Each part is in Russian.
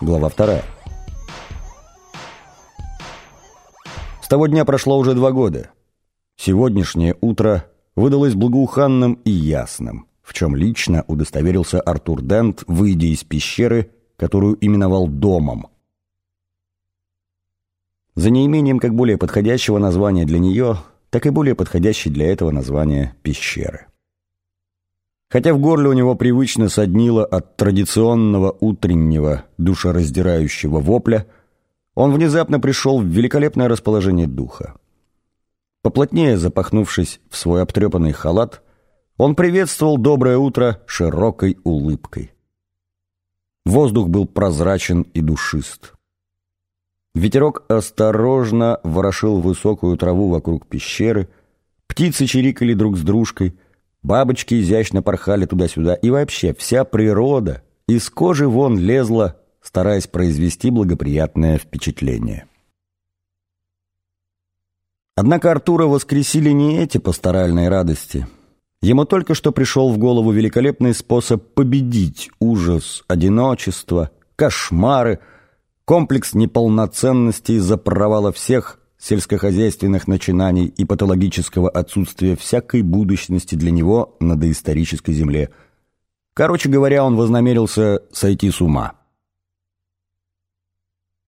Глава вторая. С того дня прошло уже два года. Сегодняшнее утро выдалось благоуханным и ясным, в чем лично удостоверился Артур Дент, выйдя из пещеры, которую именовал домом. За неимением как более подходящего названия для нее, так и более подходящей для этого названия пещеры. Хотя в горле у него привычно соднило от традиционного утреннего душераздирающего вопля, он внезапно пришел в великолепное расположение духа. Поплотнее запахнувшись в свой обтрепанный халат, он приветствовал доброе утро широкой улыбкой. Воздух был прозрачен и душист. Ветерок осторожно ворошил высокую траву вокруг пещеры, птицы чирикали друг с дружкой — Бабочки изящно порхали туда-сюда, и вообще вся природа из кожи вон лезла, стараясь произвести благоприятное впечатление. Однако Артура воскресили не эти пасторальные радости. Ему только что пришел в голову великолепный способ победить ужас, одиночество, кошмары, комплекс неполноценности из-за провала всех сельскохозяйственных начинаний и патологического отсутствия всякой будущности для него на доисторической земле. Короче говоря, он вознамерился сойти с ума.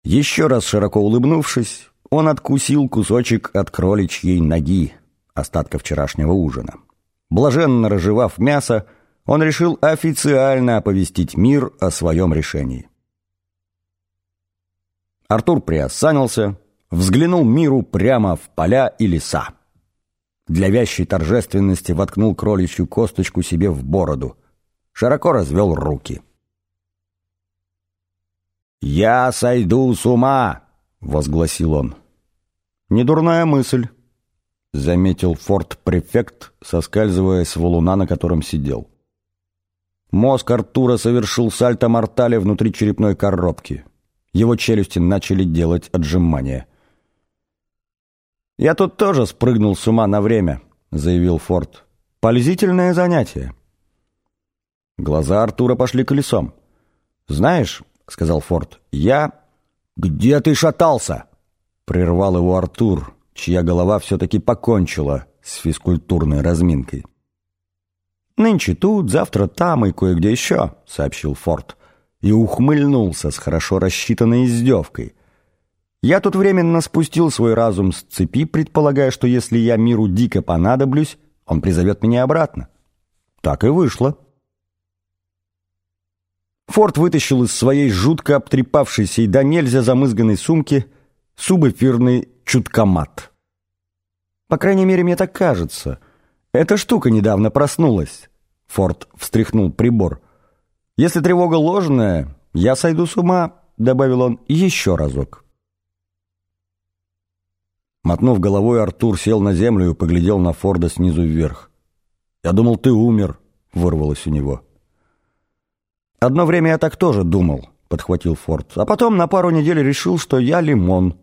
Еще раз широко улыбнувшись, он откусил кусочек от кроличьей ноги, остатка вчерашнего ужина. Блаженно разжевав мясо, он решил официально оповестить мир о своем решении. Артур приосанился, взглянул миру прямо в поля и леса. Для вящей торжественности воткнул кроличью косточку себе в бороду. Широко развел руки. «Я сойду с ума!» — возгласил он. «Недурная мысль», — заметил форт-префект, соскальзывая с валуна, на котором сидел. Мозг Артура совершил сальто-мортале внутри черепной коробки. Его челюсти начали делать отжимания — «Я тут тоже спрыгнул с ума на время», — заявил Форд. «Полезительное занятие». Глаза Артура пошли колесом. «Знаешь», — сказал Форд, — «я...» «Где ты шатался?» — прервал его Артур, чья голова все-таки покончила с физкультурной разминкой. «Нынче тут, завтра там и кое-где еще», — сообщил Форд, и ухмыльнулся с хорошо рассчитанной издевкой — я тут временно спустил свой разум с цепи, предполагая, что если я миру дико понадоблюсь, он призовет меня обратно. Так и вышло. Форд вытащил из своей жутко обтрепавшейся и до нельзя замызганной сумки субэфирный чуткомат. По крайней мере, мне так кажется. Эта штука недавно проснулась. Форд встряхнул прибор. Если тревога ложная, я сойду с ума, добавил он, еще разок. Мотнув головой, Артур сел на землю и поглядел на Форда снизу вверх. «Я думал, ты умер», — вырвалось у него. «Одно время я так тоже думал», — подхватил Форд. «А потом на пару недель решил, что я лимон.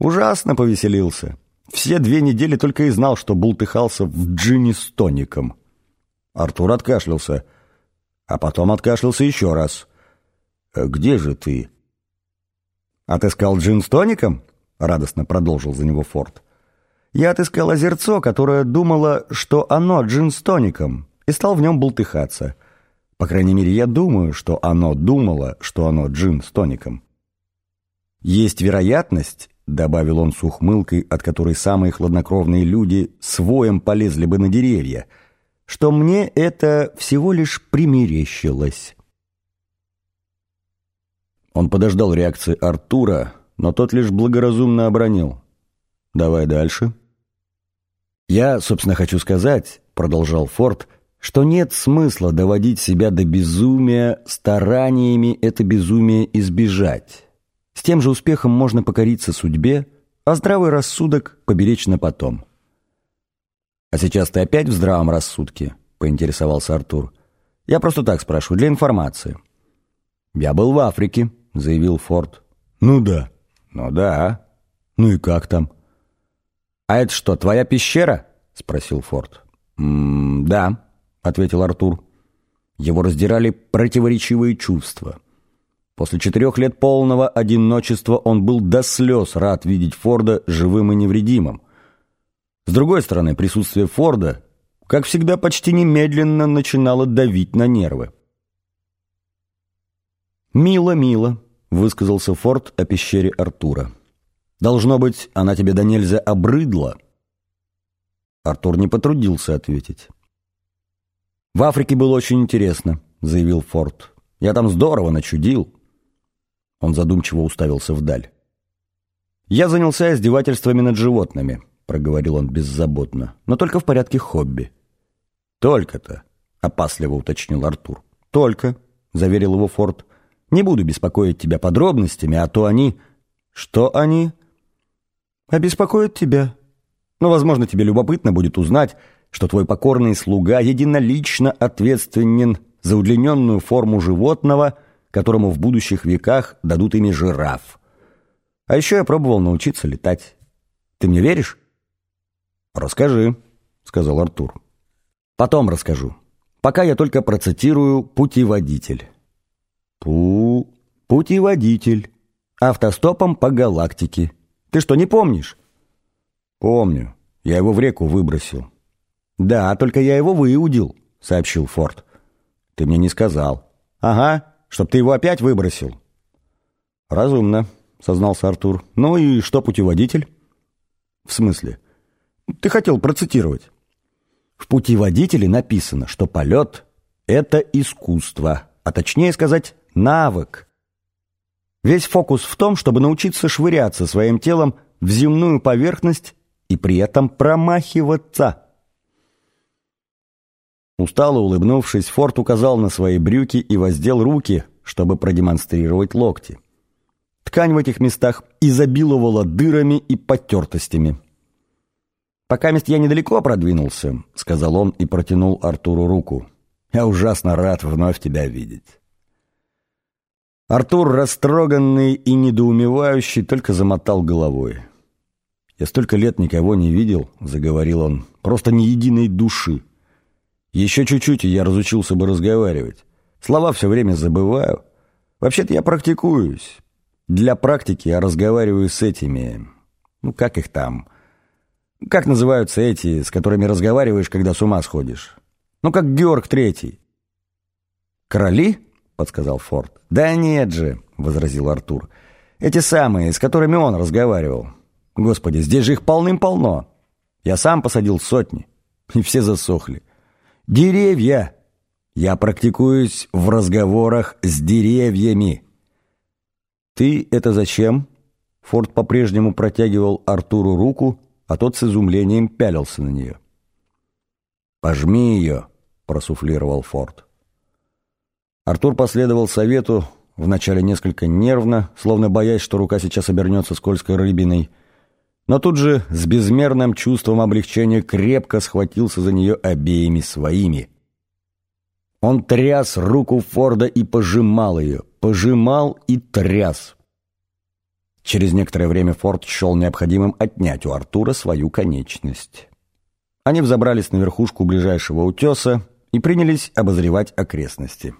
Ужасно повеселился. Все две недели только и знал, что бултыхался в джине с тоником». Артур откашлялся, а потом откашлялся еще раз. «Э, «Где же ты?» «Отыскал джин с тоником?» радостно продолжил за него Форд. Я отыскал озерцо, которое думало, что оно джин с тоником, и стал в нем бултыхаться. По крайней мере, я думаю, что оно думало, что оно джин с тоником. Есть вероятность, добавил он с ухмылкой, от которой самые хладнокровные люди своем полезли бы на деревья, что мне это всего лишь примерещилось. Он подождал реакции Артура, но тот лишь благоразумно обронил. «Давай дальше». «Я, собственно, хочу сказать», — продолжал Форд, «что нет смысла доводить себя до безумия стараниями это безумие избежать. С тем же успехом можно покориться судьбе, а здравый рассудок поберечь на потом. «А сейчас ты опять в здравом рассудке?» — поинтересовался Артур. «Я просто так спрашиваю, для информации». «Я был в Африке», — заявил Форд. «Ну да». «Ну да». «Ну и как там?» «А это что, твоя пещера?» — спросил Форд. «М -м «Да», — ответил Артур. Его раздирали противоречивые чувства. После четырех лет полного одиночества он был до слез рад видеть Форда живым и невредимым. С другой стороны, присутствие Форда, как всегда, почти немедленно начинало давить на нервы. «Мило, мило», — высказался Форд о пещере Артура. «Должно быть, она тебе до нельзя обрыдла». Артур не потрудился ответить. «В Африке было очень интересно», — заявил Форд. «Я там здорово начудил». Он задумчиво уставился вдаль. «Я занялся издевательствами над животными», — проговорил он беззаботно, «но только в порядке хобби». «Только-то», — опасливо уточнил Артур. «Только», — заверил его Форд. Не буду беспокоить тебя подробностями, а то они... Что они? Обеспокоят тебя. Но, возможно, тебе любопытно будет узнать, что твой покорный слуга единолично ответственен за удлиненную форму животного, которому в будущих веках дадут имя жираф. А еще я пробовал научиться летать. Ты мне веришь? «Расскажи», — сказал Артур. «Потом расскажу. Пока я только процитирую «Путеводитель». Пу... путеводитель. Автостопом по галактике. Ты что, не помнишь? Помню. Я его в реку выбросил. Да, только я его выудил, сообщил Форд. Ты мне не сказал. Ага, чтоб ты его опять выбросил. Разумно, сознался Артур. Ну и что путеводитель? В смысле? Ты хотел процитировать. В путеводителе написано, что полет — это искусство, а точнее сказать, навык. Весь фокус в том, чтобы научиться швыряться своим телом в земную поверхность и при этом промахиваться. Устало улыбнувшись, Форд указал на свои брюки и воздел руки, чтобы продемонстрировать локти. Ткань в этих местах изобиловала дырами и потертостями. «Пока мест я недалеко продвинулся», — сказал он и протянул Артуру руку. «Я ужасно рад вновь тебя видеть». Артур, растроганный и недоумевающий, только замотал головой. «Я столько лет никого не видел», — заговорил он, — «просто ни единой души. Еще чуть-чуть, и я разучился бы разговаривать. Слова все время забываю. Вообще-то я практикуюсь. Для практики я разговариваю с этими... Ну, как их там? Как называются эти, с которыми разговариваешь, когда с ума сходишь? Ну, как Георг Третий». «Короли?» подсказал Форд. «Да нет же», — возразил Артур. «Эти самые, с которыми он разговаривал. Господи, здесь же их полным-полно. Я сам посадил сотни, и все засохли. Деревья! Я практикуюсь в разговорах с деревьями». «Ты это зачем?» Форд по-прежнему протягивал Артуру руку, а тот с изумлением пялился на нее. «Пожми ее», — просуфлировал Форд. Артур последовал совету, вначале несколько нервно, словно боясь, что рука сейчас обернется скользкой рыбиной, но тут же с безмерным чувством облегчения крепко схватился за нее обеими своими. Он тряс руку Форда и пожимал ее, пожимал и тряс. Через некоторое время Форд счел необходимым отнять у Артура свою конечность. Они взобрались на верхушку ближайшего утеса и принялись обозревать окрестности.